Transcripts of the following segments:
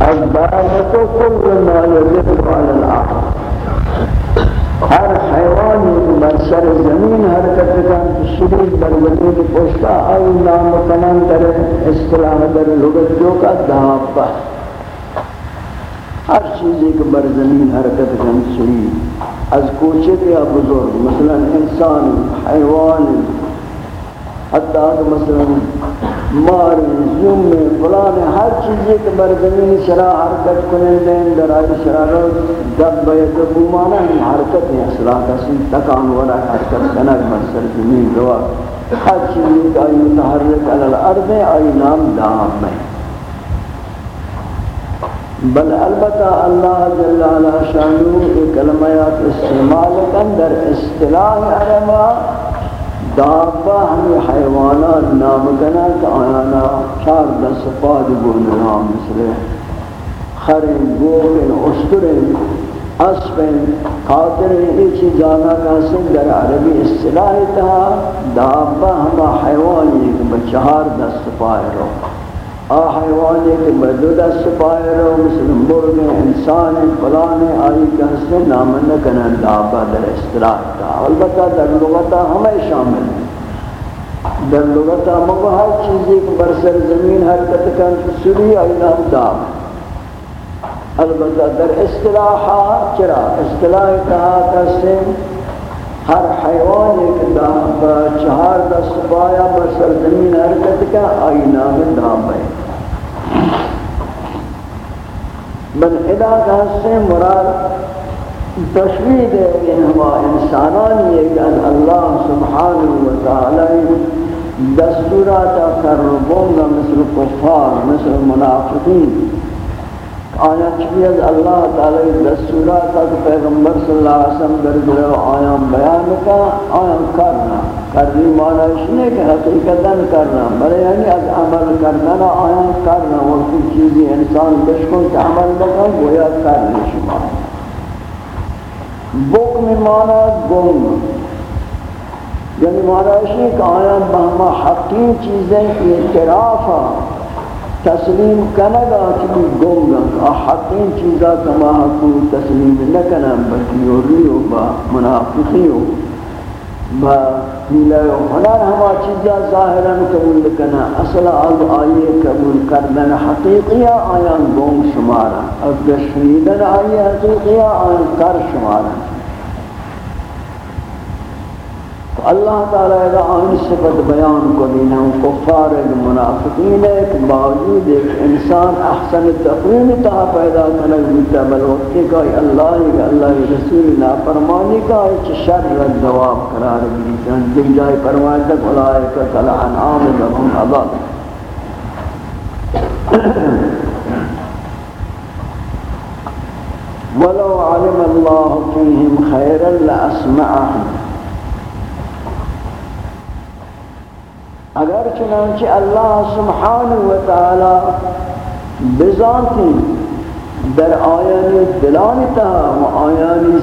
الدابة كل ما يدل على العقل ہر حیوانی بر سر زمین حرکت کن شدید بر وجود پوشتا آئی نام کنن در اصطلاح در لغت جو کا دابا ہر چیزی کے بر زمین حرکت کن شدید از کوچک یا بزرگ، مثلا انسان، حیوان۔ حتی مثلا مار زوم فلان، ہر چیز کے بر زمین شرا حرکت کرنے دیں در آئی شرا رو، دب بیت بومانا ہی حرکت ہے، اصلاح کسی تکان ولا حرکت کنک مرسل زمین روا ہر چیز کا آئی متحرک علی الارض آئی نام دام میں بل البتہ اللہ جل علا شانو ایک کلمیات استعمال کن در اصطلاح عربہ دابا ہمیں حیوانات نامکنا کہ آیانا چار دس پاد گون نام مثل خرین گوگن اسطرین اسپین قاترین یہ چیزانا کاسن در عربی اصطلاح تھا۔ دابا ہما حیوانی کہ بچہار دس پائے رو۔ آ کے مدد سپائے رو، مثل مرغ، انسان فلان آئی کہ سے نام نہ کنا در اصطلاح تا البتہ در لغتا ہمیں شامل ہیں در لغتا مگو ہر چیزی کو برسر زمین حرکت کن سری آئی نام داب البتہ در اصطلاحا چرا؟ اصطلاح کہا کہ ہر حیوان ایک دام چہار دس پایا بسر زمین حرکت کا، آئی نام دام ہے من ادا کا سے مراد تشوید ہے کہ ہوا انسانانی ہے کہ اللہ سبحانہ وتعالی دستورات کربونگا مثل کفار، مثل منافقین۔ آیا چکی از اللہ تعالی دستورات کا پیغمبر صلی اللہ علیہ وسلم در دل آیا بیان کا آیا کرنا۔ کرنی معنی اس نے کہ حقیقتا کرنا، بلے یعنی از عمل کرنا نا آیا کرنا۔ وقتی چیزی انسان بشکو کہ عمل لگا گویا کرنی شما۔ بکم معنی گنگ یعنی معنی اس نے کہ آیا بہما حقی چیزیں اعترافا تسلیم کنگا چلی گونگا حقین چیزا کما حقو تسلیم نکنا بلکی یوریو با منافقیو با ہیلائیو ہنار ہما چیزا ظاہرا قبول کنا. اصلا آگ آئیے قبول کردن حقیقیہ آیان گونگ شمارا. از دشویدن آئیے حقیقیہ آیان کر شمارا. اللہ تعالی اذا آن صفت بیان کو دینا کفار منافقین ایک باوجود ایک انسان احسن تقویم تا پیدا کرنے بیتا بل وقتی کا اللہ ایک اللہ رسول، نافرمانی کا ایک شر رد دواب قرار بیتا دل جائے فرمائے تک اولائک کل انعام لهم عذاب ولو علم الله فيهم خيرا لأسمعهم اگر چنانچہ اللہ سبحانہ وتعالی بذاتی در آیان دلان تہا و آیان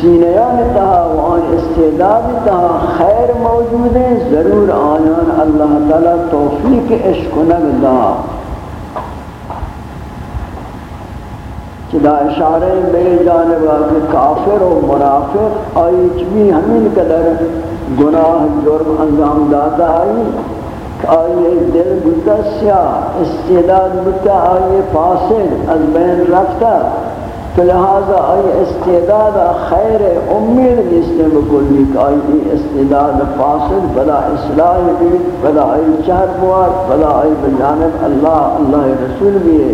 سینیان تہا و آن استعداد تہا خیر موجود ہیں، ضرور آیان اللہ تعالی توفیق عشق نگدا چدا اشارے میرے جانب کہ کافر و منافق، آئی چمی ہمیں قدر گناہ، جرم انجام داتا آئی۔ آئیے دل بتا سیاہ استعداد بتا آئیے فاسد از بین رفتا تو لہذا آئی استعداد، خیر امید نیستے بکلی کہ آئی استعداد فاسد، بلا اصلاح بھی، بلا آئی چہر بوار بلا آئی بجانب اللہ اللہ رسول بھی ہے۔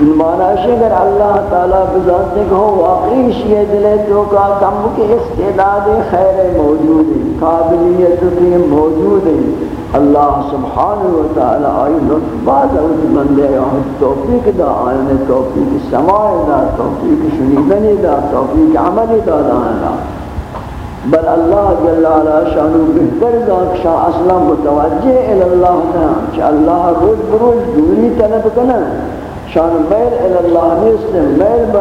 مانا ہے اگر اللہ تعالیٰ بذات نے کہو واقعی شیئے دلے تو کا کم کے استعداد خیر موجود ہے قابلیت کی موجود ہے اللہ سبحانہ وتعالی آئی لطف بعد اوز بندے آئی توفیق دا آئین توفیق سماع دا، توفیق شنیدنی دا، توفیق عملی دا دا بل اللہ جل علا شانو بہتر دا کشا اصلا متوجہ الاللہ دا کہ اللہ روز بروز دوری طلب کنا۔ شان میل اللہ نیستن میل با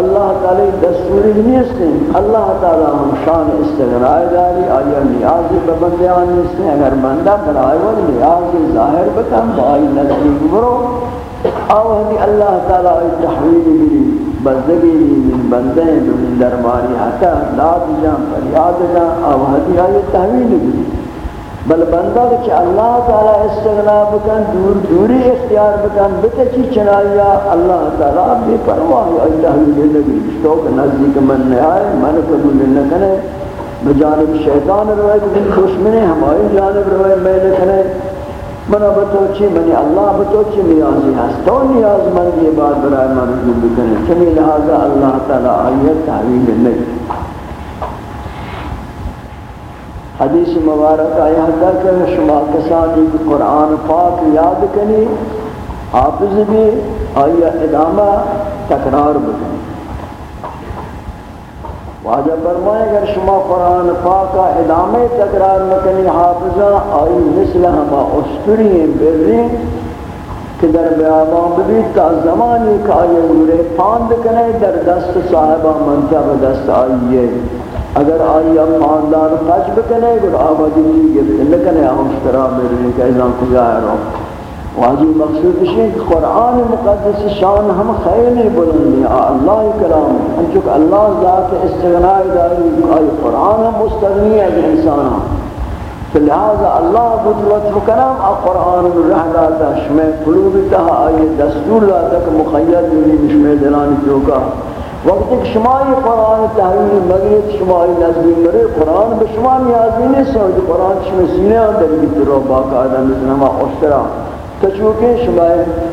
اللہ تعالی دستوری نیستن اللہ تعالی ہم شان استغناء داری، آیا نیازی ببندیان نیستن اگر بندہ برائے وہ نیازی ظاہر بکن بائی نزدیک برو. او آوہدی اللہ تعالی تحویل بھی بزدگی من بندے، من درباری حتی داد جان، فریاد جان آوہدی آئی تحویل بھی بل بندہ کہ اللہ تعالی استغنا بکن، دور دوری اختیار بکن بکچی چنائیا اللہ تعالی بے پرواہ اللہ بھی نبی تو کہ نزدیک من نہ آئے، من قبول نہ کرے بجانب شیطان روایت من دشمن ہماری جانب روایت میں نہ کرے منا بتوچی منی اللہ بتوچی نیازی ہست تو، نیاز من یہ بات برائے من رجوع بکنے چمی لہذا اللہ تعالی آئیت تحویل نہیں۔ حدیث مبارک آیا ہے کہ شما کسانی قرآن پاک یاد کنی، حافظ بھی آیا ادامہ تکرار بکنی۔ واجہ فرمائے، اگر شما قرآن پاک کا ادامہ تکرار مکنی حافظہ، آئی مثل ہما اسطوری برری کہ در بیابان بھی تا زمانی کا آئیے نورے پاند کنے در دست صاحبہ منتب دست آئیے۔ اگر آئی اب خاندان قج بکنے گر آبادی گفت لکنے آمشترا میرے کہ ایزان کو جائے رہا۔ واجی مقصود ہے کہ قرآن مقدس شان ہم خیر نہیں بلندی اللہ کلام ہم چونکہ اللہ ذات استغناء داری، آئی قرآن ہم مستغنی ہے انسان تو لہذا اللہ بود لطف کرام آ قرآن رہ داتا، شمع قلوب تہا، آئی دستور لاتا کہ مخید بھی شمع دلانی چوکا وقتی که شما این قرآن تحریم مگید شما این نزدیم داره؟ قرآن به شما نیازی نیست. و قرآن چشم سینه هم داری بیتر رو آدم مثل همه اشترا تچوکه شما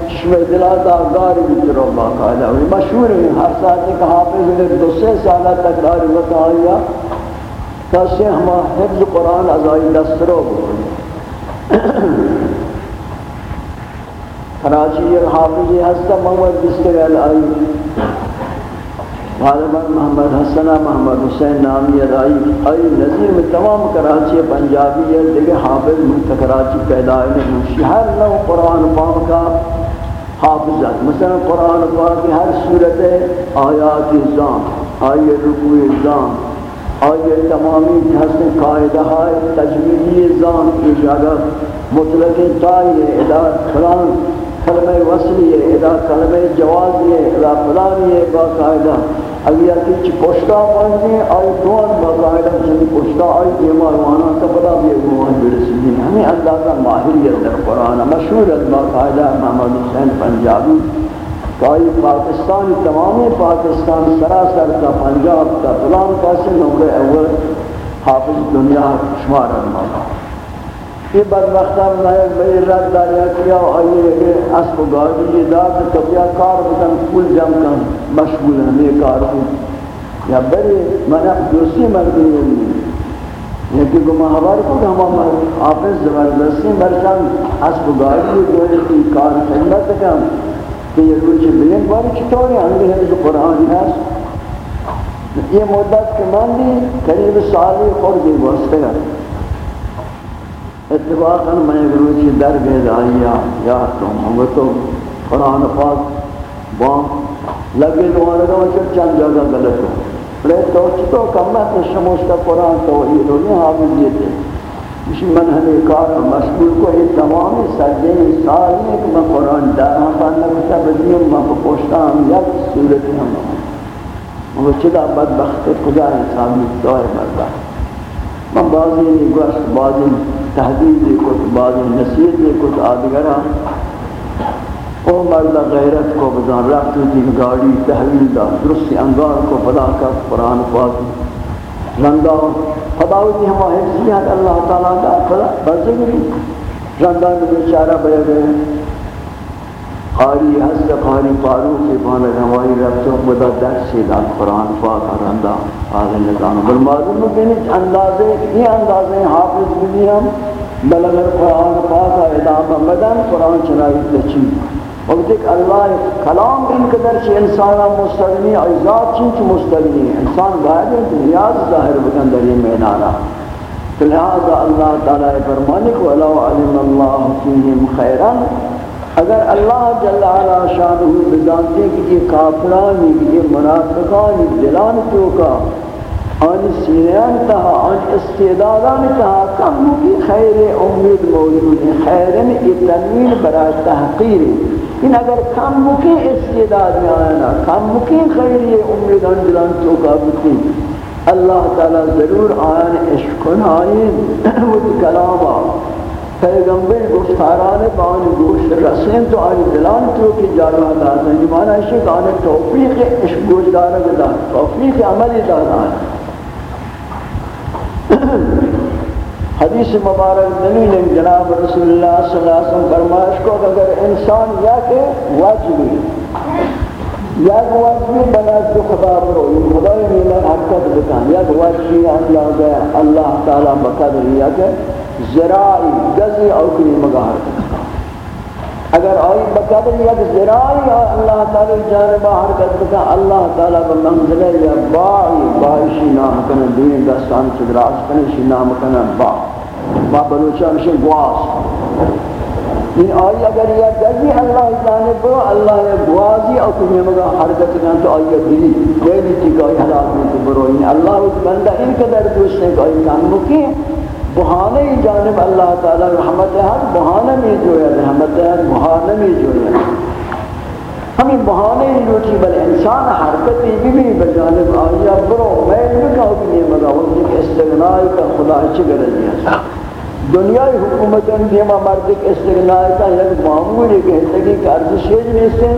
شما دلال داغداری بیتر رو باقاعده و مشهور این هر ساعتی که حافظ نے دو سه سالہ تک داری وقت آیا تا همه حفظ قرآن از آئی دست رو بکنی کراچی الحافظی هستا محمد بستر الائی غالباً محمد حسن، محمد حسین نامی ادائی آئی نظیر میں تمام کراچی پنجابی ہے دیکھے حافظ منت کراچی پیدا ہے ہر نو قرآن پاک کا حافظت مثلا قرآن پاک کی ہر صورت آیات ازام آئی رکوع ازام آئی تمامی حسن قائدہ ہے، تجویدی ازام کی جگہ، مطلق تائی ادار فلان کلمہ وصلی ہے، ادا کلمہ جوازی ہے، ادا فلانی ہے، باقاعدہ۔ اگر کچھ پوشتا پہنچے ہیں آئی دوان باقاعدہ چلی پوشتا آئی دیمار وانا کا بڑا بھی اگوان برسی ہمیں اندازہ ماہریت در قرآن، مشہور باقاعدہ محمد حسین پنجابی. کائی پاکستان تمامی پاکستان سراسر تا پنجاب تا فلان پاسی نمبر اول، حافظ دنیا شمار المالا یہ بدبختہ میں بڑی رد داریا کیا آئیے کہ اسب و گاڑی یہ داد تو کیا کار بکن کل جم کن، مشغول ہمیں کار ہوں یا بڑی منع دوسری مردی ہے۔ یہ کہ گمہ حوار کو کہ ہم آفز زبردستی مرچان اسب و گاڑی جو ہے کہ کار خدمت کن کہ یہ روچے بلین باری چطوری ہمیں ہے جو قرآن ہے۔ یہ مدت کے ماندی، قریب سالی خوردی واسطے اتفاقا میں گروچی در گئے آئیا یا تم ہم تو قرآن پاک بام لگے دوارا گا چل چند جگہ غلط ہو بڑے تو چتو کمت شموشتا قرآن توحید ہو، یہ حافظ یہ تھے۔ اسی من ہمیں کار مشغول کو یہ تمام سجدے سال میں کہ میں قرآن دارا پانا کتا بدیم میں پوشتا ہم یک صورت ہم مگر چدا بدبخت، خدا انسانی دور مردہ۔ من بعضی نہیں گوشت بعضی تحدید کت بعض نصیحت کت آدگرہ او مرد، غیرت کو بزان رفت تھی جی گاڑی، تحویل دا درستی انگار کو پدا کر قرآن پاک۔ رنگا خداوتی ہما حفظیت اللہ تعالیٰ کا پدا بزنگی رنگا میں بیچارہ بے گئے قاری حسد قاری فاروق سے پانا ہماری رفتوں بدا درس سے دا قرآن پاک رندہ آدھے نظام بل معلوم ہے کہ اندازے یہ اندازے حافظ بھی ہم، بل اگر قرآن پاک ادامہ مدن قرآن چنائی تچی وقت ایک اللہ کلام ان قدر چی انسان مستغنی عزاد چیچ مستغنی انسان باید ہے نیاز ظاہر بکن در یہ میدانا لہذا اللہ تعالی فرمانے کو «وَلَوْ عَلِمَ اللَّهُ فِيهِمْ خَيْرًا اگر اللہ جل علا شانہ بدانتے کہ یہ کافرانی کہ یہ منافقانی دلان تو کا؟ آن سینیان تہا آن استعدادان تہا کم کی خیر امید موجود ہے خیرن یہ تنوین برای تحقیر ان اگر کم مکی استعداد آنا کم مکی خیر امید آن دلان تو کا بکی اللہ تعالی ضرور آیان اشکن آئین وہ کلاما پیغمبر گفتاران بان گوشت رسین تو آئی دلان تو کی جاگہ داتا ہے۔ یہ معنی ہے کہ آنے توفیق عشق گوشت دارہ دا توفیق عملی داتا ہے۔ حدیث مبارک دلیل جناب رسول اللہ صلی اللہ علیہ وسلم فرمائش کو اگر انسان یا کہ واجبی یا کہ واجبی بنا تو خدا برو. یہ خدای میلہ حرکت بکن. یا کہ واجبی اللہ اللہ تعالیٰ بقدر یا کہ زراعی گزی او کلی مگار اگر آئی بقدر یک زراعی اللہ تعالی جانبہ حرکت بکا اللہ تعالی بمنزلے یا باعی باعشی نام کنا دین دستان چدراز کنشی نام کنا با. با بلوچہ مشی گواس این آئی اگر یہ گزی اللہ جانب اللہ یا گوازی او کلی مگا حرکت کنا تو آئی دلی. کوئی بھی تیکا حلات میں تو برو. اللہ اس بندہ ان قدر دوسرے کو آئی کام مکی. بہانے ہی جانب اللہ تعالی رحمت ہے بہانے میں جو ہے رحمت ہے بہانے میں جو ہے ہمیں بہانے ہی لوٹی بل انسان حرکتی بھی بھی بجانب آیا برو میں بکاؤ بھی نہیں مگا وہ کہ استغنائی کا خدا چگر دیا دنیای حکومتوں دیما مرد کے استغنائی کا یک معمول ہے کہ زندگی کا ارزش ہے سے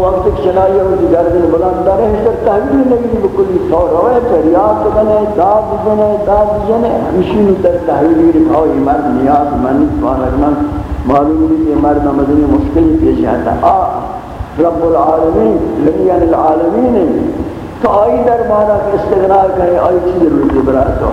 وقت چنائی اور دیگر دن بلند دارے ہیں سر تحویل نگی بکلی طور ہوئے فریاد بنے داد بنے داد بنے ہمشین در تحویلی رکھاؤ مرد نیاز، من فارغ من. معلوم ہے کہ مرد مدنی مشکل پیش جاتا آ رب العالمین لنیان العالمین. تو آئی در مانا کہ استغناء کرے آئی چیز ضرورت برای تو.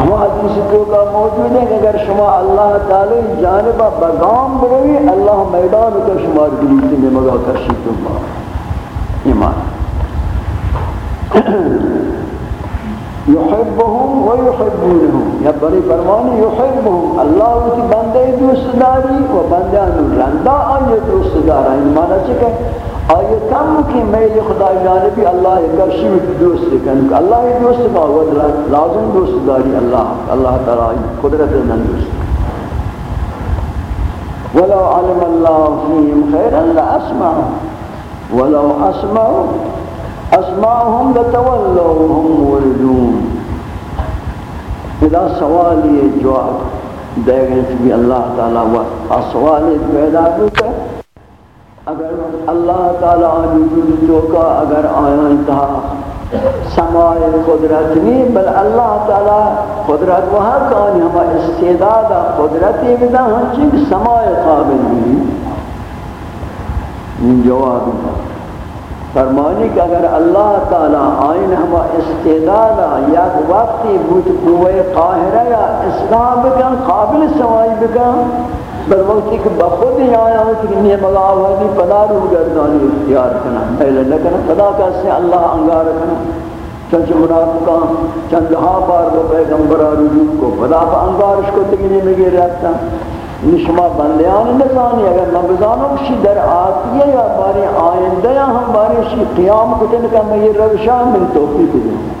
ہم حدیث تو کا موجود ہے کہ اگر شما اللہ تعالی جانبہ بغام بروی، اللہ میدان کا شمار گلیتی میں مگا کرشی تو با ایمان یحبهم و یحبونهم یا بری فرمانی یحبهم اللہ اسی بندے دوست داری و بندے انو رندہ آئی دوست دارا۔ این معنی چکے۔ آئیے کم کی میل خدا جانبی اللہ کرشی میں دوست کن اللہ دوست کا ود لازم دوست داری اللہ اللہ تعالی قدرت من دوست ولو علم الله فيهم خيرا لاسمعهم ولو اسمعوا اسمعهم لتولوا هم موردون اذا سوالی جواب دے گئے اللہ تعالی و سوال پیدا ہوتا اگر اللہ تعالی وجود تو کا اگر آیا انتہا سماع قدرت نہیں بل اللہ تعالی قدرت وہ کانی ہم استعداد قدرتی بدا ہم چنگ سماع قابل نہیں یہ جواب فرمانی کہ اگر اللہ تعالی آئین ہم استعداد یا وقتی بوت قوہ قاہرہ یا اسلام بکن قابل سماعی بکن بل وقتی کہ بخود ہی آیا ہوں کہ یہ مغاو ہے پدا رو گردانی اختیار کنا پہلے نہ کنا پدا کیسے اللہ انگار کنا چنچ منافقان چند ہا بار وہ پیغمبر رجوع کو پدا پا انگارش کو تکینی میں گیر رکھتا نشما بندیان نزانی اگر میں بزانوں کشی در آتی ہے یا باری آئندہ یا ہم باری شی قیام کتن کا میں یہ روشان من توفیق دوں۔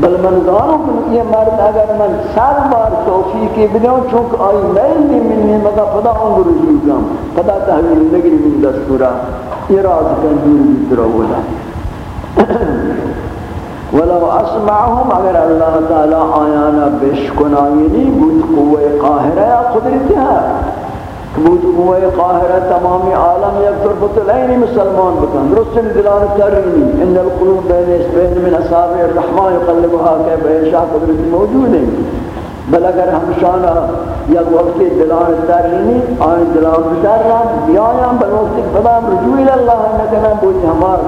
بل من دانوں کہ یہ مرد اگر من سر بار توفیقی بدوں چونکہ آئی میل بھی منی مگا پدا انگر رجوع کم پدا تحویل نگری من دستورا. اراز کن دور بھی درہ ولو اسمعهم، اگر اللہ تعالی آیانا بشکنائنی بود قوة قاہرہ یا قدرتی ہے بود قوه قاهره تمام عالم یک تربط العین مسلمان بکن، درست دلان ترینی ان القلوب بین اسبین من اصابع الرحمن يقلبها كيف يشاء قدرت موجود ہے بل اگر ہم شانا یک وقت دلان ترینی، آن دلان بتر رہا بیایا بل وقت فدام رجوع اللہ نکنا بوجھ ہمار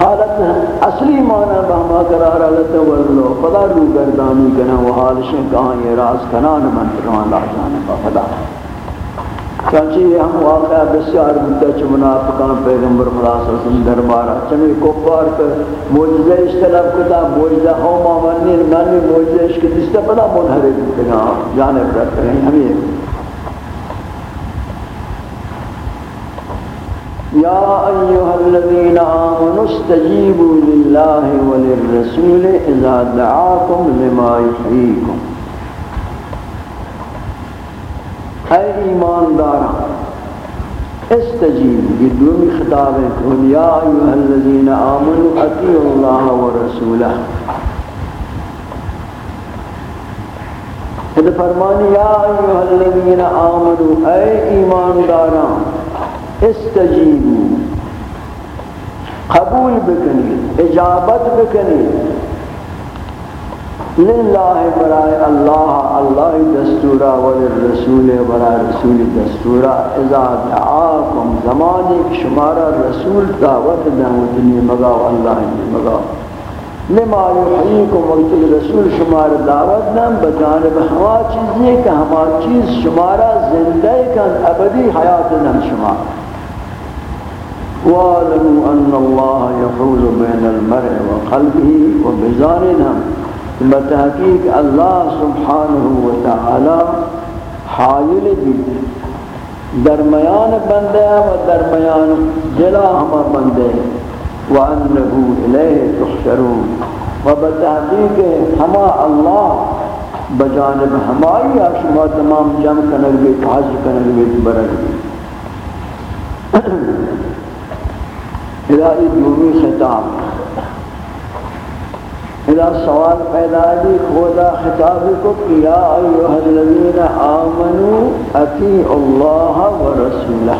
حالت اصلی معنی بہما قرار لتولو فلا رو گردانی کنا و حالشیں کہاں یہ راز کنان من فرمان لا جانبا فدا چنانچہ یہ ہم واقعہ بسیار بودتا چھ منافقان پیغمبر خدا صلی اللہ علیہ وسلم دربارہ چمی کفار کر موجزہ اشتلاب کتا موجزہ ہم آمنی منی موجزہ اشکت اس تا بڑا منحرد بودتا جانب رکھ رہے ہیں ہمیں یا ایوہ الذین آمنوا استجیبوا للہ وللرسول اذا دعاکم لما یحییکم۔ اے يحييكم أي إيمان دارا استجيبوا بدون خطابكم يا أيها الذين آمنوا أطيعوا الله ورسوله خود فرمانی یا ایوہ الذین آمنوا، اے ایمان داران استجیبو۔ قبول بکنی، اجابت بکنی للہ برائے اللہ اللہ دستورا وللرسول برائے رسول دستورا اذا دعاکم زمانی شمارا رسول دعوت دعوتنی مگاو اللہ مگاو لما یحییکم وقت رسول شمار دعوت نام بجانب ہوا چیزی کہ ہما چیز شمارا زندہ کن ابدی حیات نام شمار۔ وَعَلَمُوا أَنَّ اللَّهَ يَحُولُ بَيْنَ الْمَرْءِ وَقَلْبِهِ وَبِزَارِنَا بتحقیق اللہ سبحانہ وتعالی حائل بھی درمیان بندے و درمیان جلا ہما بندے وأنه إليه تحشرون وبتحقيق ہما اللہ بجانب ہمائی شما تمام جمع کنگ بیت حج کنگ بیت برگ بیت الہی دومی خطاب۔ اذا سوال پیدا دی، خدا خطاب کو کیا ایوہ الذین آمنوا اطیعوا اللہ ورسولہ۔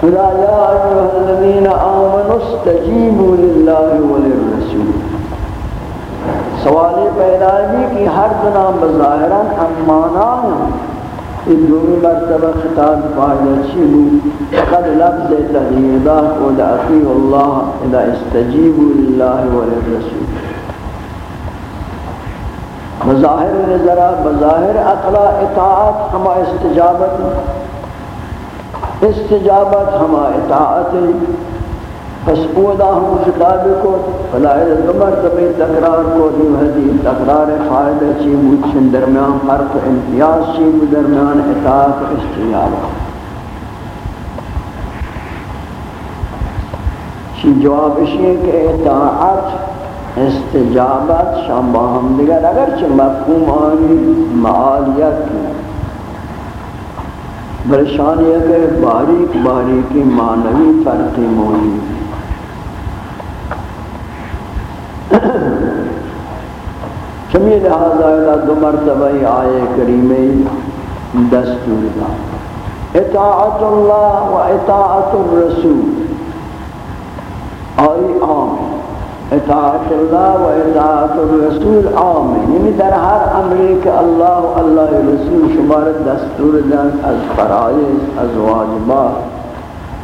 خدا یا ایوہ الذین آمنوا استجیبوا للہ وللرسول۔ سوال پیدا بھی کہ ہر دنام بظاہران امانان ان دومی مرتبہ خطاب فائدہ چیلو قد لفظ تغییدہ قد اطیع اللہ اذا استجیبوا للہ وللرسول بظاہر نظرہ بظاہر اقلا اطاعت ہما استجابت. استجابت ہما اطاعت. پس اودا ہم خطاب کو فلائل دمر تبی تقرار کو دیو حدی تقرار فائدہ چی مجھن درمیان فرق امتیاز، چی درمیان اطاعت استجابت چی جواب اسی ہے کہ اطاعت، استجابت شام باہم دیگر اگرچہ مفہوم آنی، معالیت۔ کی برشانی ہے کہ باریک باریکی معنوی فرقی موجود۔ چمی لہذا الہ دو مرتبہ آئے کریمی دستور دا. اطاعت اللہ و اطاعت الرسول. آئی آمین. اطاعت اللہ و اطاعت الرسول آمین. یعنی در ہر امری کہ اللہ و اللہ رسول شمار دستور دن از فرائض، از واجبات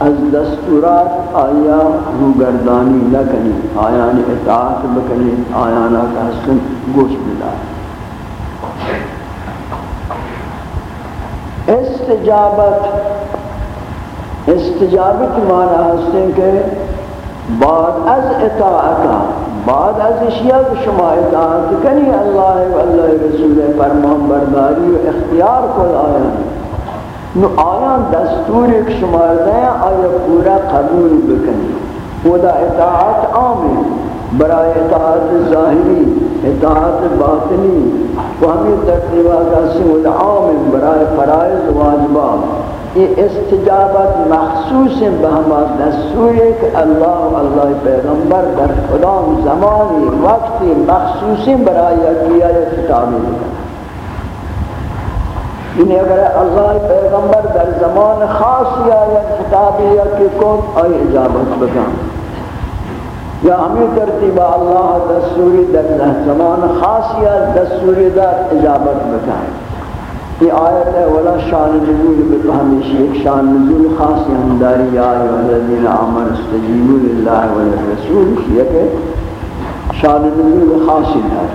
از دستورات آیا، روگردانی لکنی آیان اطاعت بکنی آیانا کا حسن گوش بلا. استجابت استجابت معنی حسن کہ بعد از اطاعتا بعد از اشیاء شما اطاعت کنی اللہ و اللہ رسول فرمان برداری و اختیار کل آیان. نو آیان دستور ایک شما دیں آیا پورا قبول بکنی. خدا اطاعت آمین برای اطاعت ظاہری، اطاعت باطنی. و ہمیں تقریبات سود عام برای فرائض واجبات یہ استجابت مخصوص بہما دستور ہے کہ اللہ اللہ پیغمبر در خدام زمانی، وقتی مخصوص برای کیا ہے خطابی لکھا یعنی اگر اللہ پیغمبر در زمان خاص یا یا خطابی یا کہ کون آئی اجابت بکن. یا ہمیں ترتیب اللہ دستوری در زمان خاص یا دستوری در اجابت بکن. یہ آیت ہے، ولا شان نزول بتو ہمیشہ ایک شان نزول خاص ہمداری یا ایوہ الذین آمن استجیبوا للہ وللرسول، یہ کہ شان نزول خاص ہے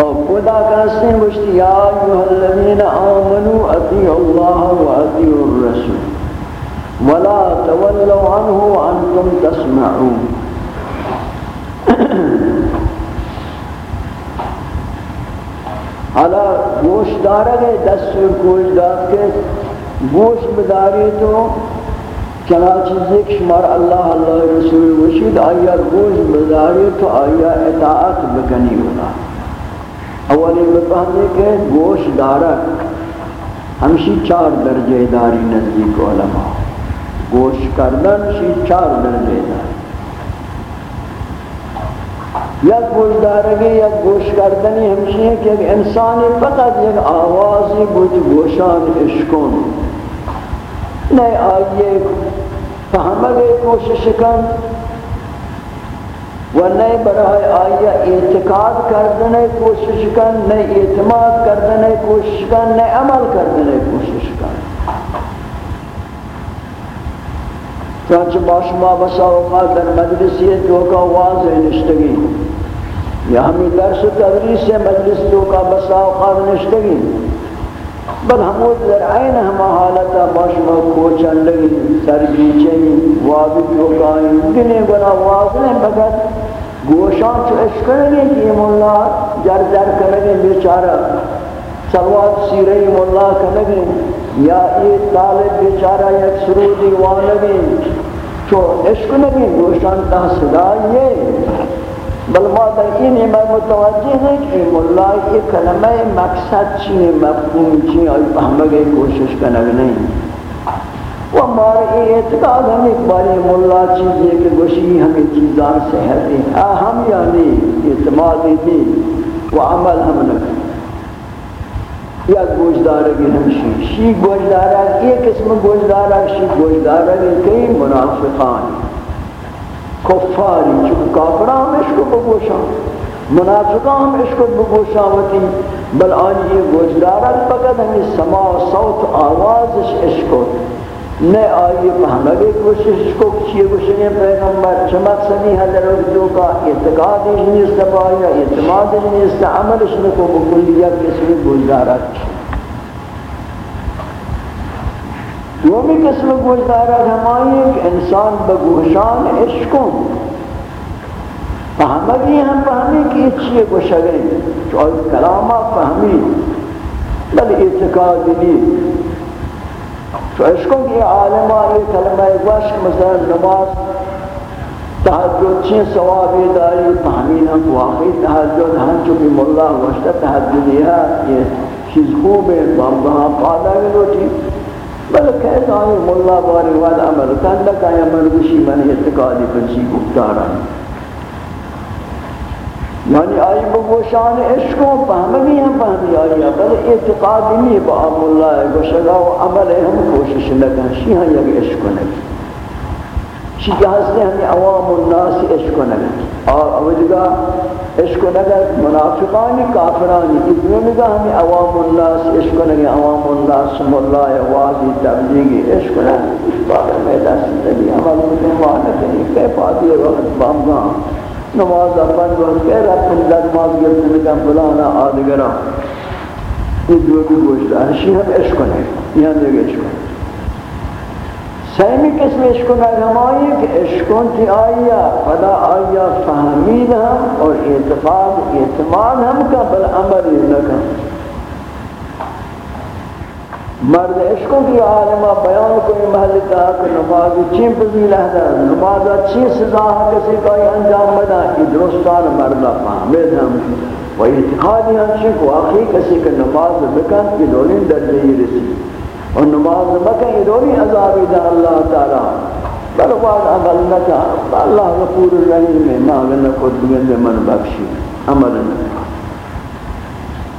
اور خدا کہتے ہیں بشتی یا ایوہ الذین آمنوا، اطیعوا اللہ و اطیعوا الرسول. ولا تولوا عنه وانتم تسمعون. حالا گوش دارا گئے دستور گوش داد کے گوش بداری تو چنا چیزیں شمار اللہ اللہ رسول وشید آیا گوش بداری تو آیا اطاعت بکنی ہونا۔ اولی بپہنے کہ گوش دارا، ہمشی چار درجہ داری نزدیک علماء۔ گوش کردن شی چار درجہ داری۔ یک گوش دارگی یک گوش کردنی ہمشی ہے کہ ایک انسانی فقط یک آوازی بود گوشان اشکون نئے آئیے فہمگے کوشش کن۔ و نئے برای آئیے اعتقاد کردنے کوشش کن نئے اعتماد کردنے کوشش کن نئے عمل کردنے کوشش کن۔ چانچہ باشما بسا اوقات در مجلسیت جو کا واضح نشتگی۔ یا ہمیں درس و تدریس سے مجلس تو کا بسا اوقات نشتگی۔ بل ہمود در عین ہما حالتا باشما کوچن لگی سر بیچنی وابی چوکائیں گنے گنا واضح بگت گوشان چو اشکرنگی کہ یہ مولا جر جر کرنگی بیچارہ سلوات سیرہی مولا کرنگی یا یہ طالب بیچارہ یک سرودی وانگی چو عشق نبی گوشان تا صدا یہ بل ما در این میں متوجہ ہیں کہ مولا یہ کلمہ مقصد چیئے مفہوم چیئے اور فہمگے کوشش کنگ نہیں و ہمارے اعتقاد ہم ایک باری مولا چیز یہ کہ گوشی ہمیں چیزان سے ہے۔ ہم یعنی اعتمادی دی و عمل ہم نکل یا گوشدارگی ہمشی شی گوشدارگ ایک قسم گوشدارگ شی گوشدارگ کئی منافقان کفاری چون کافران ہم عشق بگوشان۔ منافقان ہم عشق بگوشاوتی بل آنی یہ گوشدارگ فقط ہمیں سما صوت آوازش عشق نہ آئیے پہمگے کوشش کو کچھئے گوشنے پیغمبر چمک سنی حضر جو کا اعتقاد نہیں استفایا اعتماد اجنی نہیں استعملش نکو بکلیت کسی گوشدارت دومی قسم گوشدارت ہمائی کہ انسان بگوشان عشقوں پہمگی ہم پہمی کی اچھئے گوشگیں جو کلامہ پہمی، بل اعتقاد نہیں۔ تو عشقوں کی عالمہ یہ کلمہ گوش مثلا نماز تحجد چین ثوابی داری فہمین ہم واقعی تحجد ہم چونکہ مولا وشتہ تحجدی ہے، یہ چیز خوب ہے بامدہاں پادا گے روٹی بلکہ کہتا ہے مولا باری وعد عمل کندک آیا مرگوشی من اعتقادی پر پنچی گفتارا ہے یعنی آئی بگوشان عشق و فهمی ہم فهمی آئی بل اعتقاد نہیں با ام اللہ گوشگا و عمل ہم کوشش لگا شی ہاں یک عشق نگی شی کہ ہستے ہمیں عوام الناس عشق نگی اور اوجگا عشق نگا منافقانی، کافرانی. اتنے نگا ہمیں عوام الناس عشق نگی عوام الناس سم اللہ واضی تبلیغی عشق نگی اس بارے میں دست نگی عمل مسلمان نگی کیف آتی ہے وقت بامگاں نماز بند و کہ رب نماز گرتے نکم بلانا آدگرا یہ دو بھی گوشت ہرشی ہم عشق ہے یہاں دیکھ عشق ہے سیمی قسم عشق ہے ہمائی کہ عشقوں کی آیا فدا آیا فہمید ہم اور اعتقاد، اعتماد ہم کا، بل عمل لکھا مرد عشقوں کی عالمہ بیان کوئی محل کہا کہ نماز چین فضیل ہے نماز چین سزا ہے کسی کا انجام بنا کہ درستان مردہ فہمید ہم و اعتقادی ہم چین کو آخری کسی کہ نماز بکن کی دولین درجہ رسی اور نماز بکن یہ دولین عذابی دا اللہ تعالی. بل بعد عمل نکا. اللہ غفور الرحیم میں ماغن کو دگن من بخشی. عمل نکا.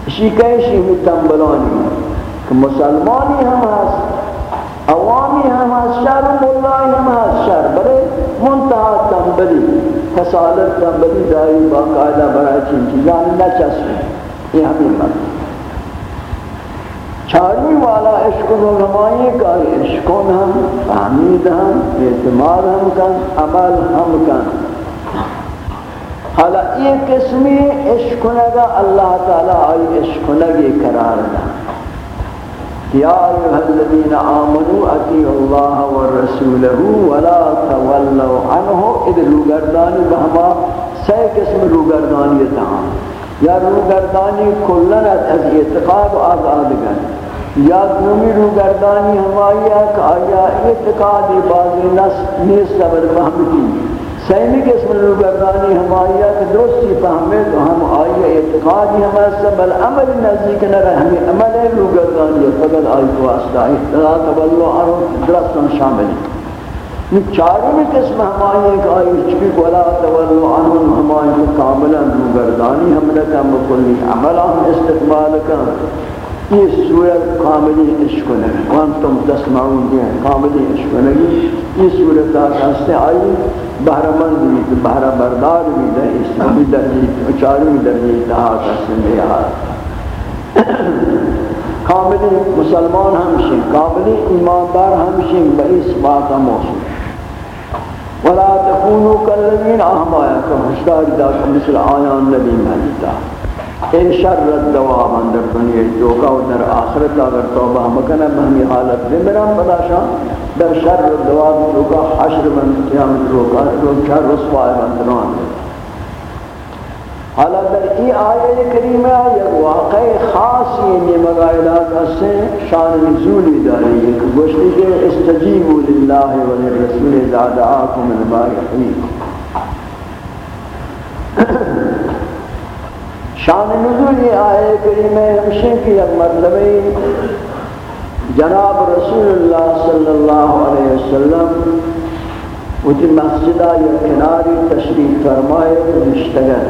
اسی کہشی میں تنبلانی کہ مسلمانی ہم ہست عوامی ہم ہست شر ملائی ہم ہست شر برے منتحہ تنبلی فسالت تنبلی دائی باقاعدہ برای چین چیزان نہ چسویں یہ ہمیں مرد چاروی والا عشق و نمائی کا عشقون ہم فہمید ہم، اعتماد ہم کن، عمل ہم کن۔ حالا یہ قسمی عشق نگا، اللہ تعالی آئی عشق نگی قرار دا یا ایوہ الذین آمنوا اطیعوا اللہ ورسولہ ولا تولوا عنہ ادھ روگردانی بہما سی قسم روگردانی تہاں یا روگردانی کلن از اعتقاد و آزاد گن یا دومی روگردانی ہمائی ہے کہ آیا اعتقاد بازی نس نیست بل فهمتی سیمی قسم روگردانی ہمائی ہے کہ درستی فهمے تو ہم آئی اعتقادی ہمیں بل عمل نزدیک نہ رہے ہمیں عمل روگردانی فقط آئی تو واسطہ احتضا تبلو آرہو درستان شاملی یہ چاروں قسم ہمائیں ایک آئی چکی ولا تولو عنہم ہمائیں کاملا روگردانی حملتا مکلی عملا، ہم استقبال کا یہ سورت کاملی عشق نگی وانتم تسمعون دیں کاملی عشق نگی یہ سورت آکاستے آئی بہرمند بھی بہر بردار بھی دیں اسلامی درجی چاروں درجی تہا کاستے دے آئی کاملی مسلمان ہمشیں کاملی ایماندار ہمشیں بئیس بات موصول ولا تكونوا كالذين اهما كمشتاق ذاك مثل آيان النبي مهدتا ان شر الدوام اندر دنیا جوکا و در آخرت اگر توبہ مکنہ بہمی حالت بمرام بداشا در شر الدوام جوکا حشر من قیامت روکا روکا رسوائے بندران حالا در ای آیه کریمه یک واقع خاصی این مقایلات هستن شان نزولی داری. یک گوشتی که استجیبوا لله و للرسول اذا دعاكم من ما يحييكم شان نزول یہ آیه کریمه ہمشہ کی یک جناب رسول اللہ صلی اللہ علیہ وسلم، وہ مسجدہ یا کناری تشریف فرمائے نشتگل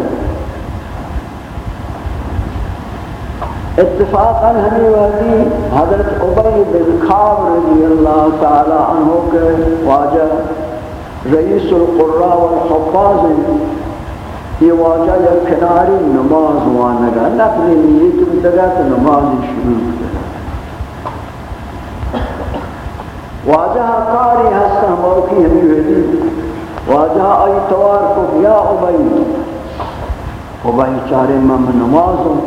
اتفاقا ہمیں وحدی حضرت عبی بن خاب رضی اللہ تعالی عنہ کے واجہ، رئیس القرآ والحفاظ یہ واجہ یا کناری نماز وانگا نفلی نیت بدگا تو نماز شروع کرا واجہ کاری ہستا موقعی ہمیں وحدی واجہ آئی توار کو یا عبی عبی چارے من نمازوں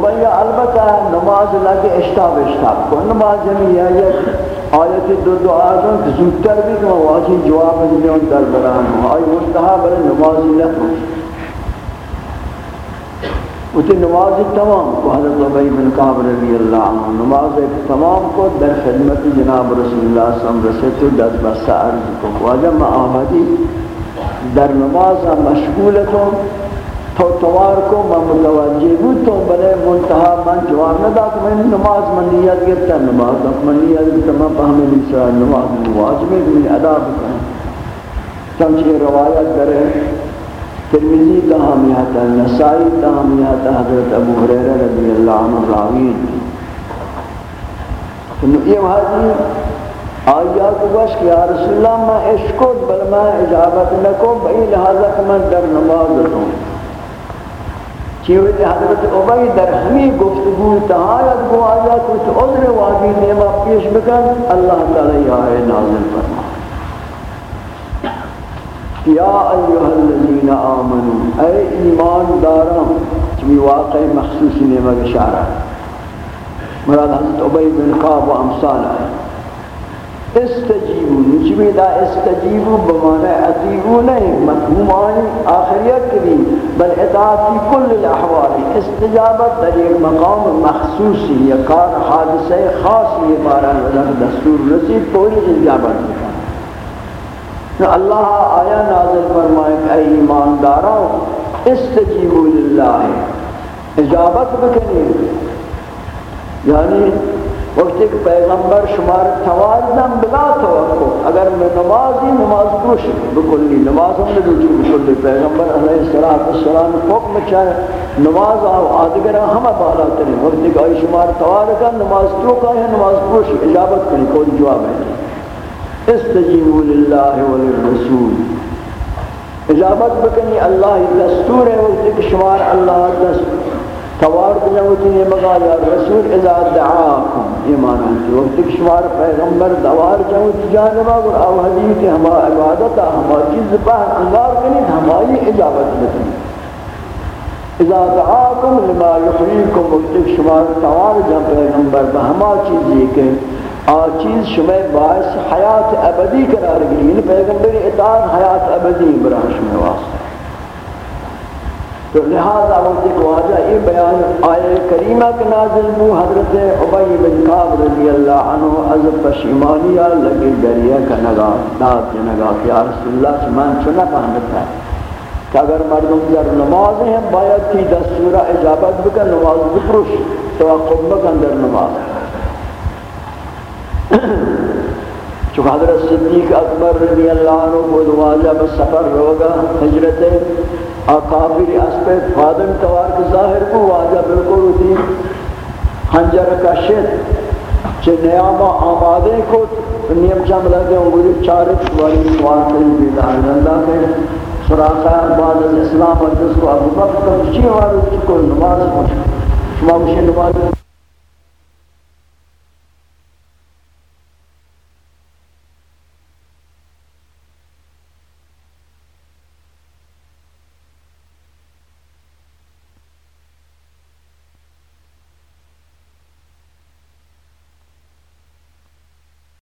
بھیا البتہ نماز لگے اشتاب اشتاب کو۔ نماز جمعی آیت آیت دو دو آزن کہ زودتر بھی کہ واجی جواب دیوں در بران آئی مستحا برے نماز لکھو اتی نماز تمام کو حضرت عبی بن قاب رضی اللہ عنہ، نماز تمام کو در خدمت جناب رسول اللہ صلی اللہ علیہ وسلم رسے دست بس عرض کو واجہ میں آمدی در نماز ہاں مشغولتوں توار کو میں متوجہ بود تو بلے منتہا من جواب نہ دا کہ میں نماز من نیت گرتا نماز من نیت گرتا میں پہمیں نسرا نماز من واجب ہے میں ادا بکن چمچہ روایت کرے ترمیزی کا ہمیتا نسائی کا ہمیتا حضرت ابو حریر رضی اللہ عنہ راوین یہ وحدی جی، آیا کو بس کہ یا رسول اللہ، میں عشقود بل میں اجابت نکو بئی لہذا کہ میں در نماز ہوں۔ چیوے حضرت عبی در ہمی گفتگو تہایت کو آیا کچھ عذر واقعی نیمہ پیش بکن، اللہ تعالی آئے نازل فرما۔ یا ایوہ الذین آمنوا اے ایمان داران چمی واقع مخصوص نیمہ بشارہ مراد حضرت عبی بن قاب و امثال آئے استجیبو نجمی دا استجیبو بمعنی اتیبو نہیں مفہومانی آخریت کری بل اطاعت فی کل الاحوال، استجابت در ایک مقام مخصوصی یا کار حادثہ خاصی باران ودر دستور رسید پوری اجابت نو اللہ آیا نازل فرمائے کہ اے ایمانداروں استجیبو للہ۔ اجابت بکنی۔ یعنی وقت ایک پیغمبر شمار توار دم بلا توقع اگر میں نمازی نماز پوش بکلی، نماز ہم نے روچی جی بکلی، پیغمبر علیہ السلام حکم چاہے، نماز آو آدگر ہم بالا تری وقت ایک آئی شمار توار نماز تو ہے، نماز پوش اجابت کنی کوئی جواب ہے؟ استجیبوا للہ وللرسول اجابت بکنی اللہ دستور ہے وقت ایک شمار اللہ دستور توار بجاوتی نے مگا یا رسول اذا دعاکم یہ معنی ہے وقت شمار پیغمبر دوار جاوتی جانبا اور او حدیث ہما عبادت، ہما چیز پر انگار کنی ہماری اجابت بکنی اذا دعاکم لما یحییکم وقت شمار توار جا پیغمبر بہما چیز یہ کہ آ چیز شما باعث حیات ابدی قرار گری یعنی پیغمبر اطاعت حیات ابدی براہ شما واسطہ تو لہذا وقت کو آجا یہ بیان آئے کریمہ کے نازل بو حضرت عبی بن کعب رضی اللہ عنہ از پشیمانیہ لگی گریہ کا نگاہ داد کے نگاہ کہ یا رسول اللہ سے من چنا فہمتا ہے کہ اگر مردم در نماز ہیں، باید تھی دستورہ اجابت بکن، نماز بپروش، توقف بکن در نماز۔ چونکہ حضرت صدیق اکبر رضی اللہ عنہ کو دواجہ بس سفر روگا حجرت اکابر اسپے فادم توار کے ظاہر کو واجہ بالکل ہوتی خنجر کا شد چھ نیامہ آمادے کو نیم چم لگے انگوری چارک والی سوار کری بیدار زندہ کے سراخہ بعد از اسلام اور جس کو ابو بکر چی والے کو نماز پہنچ شما مشین نماز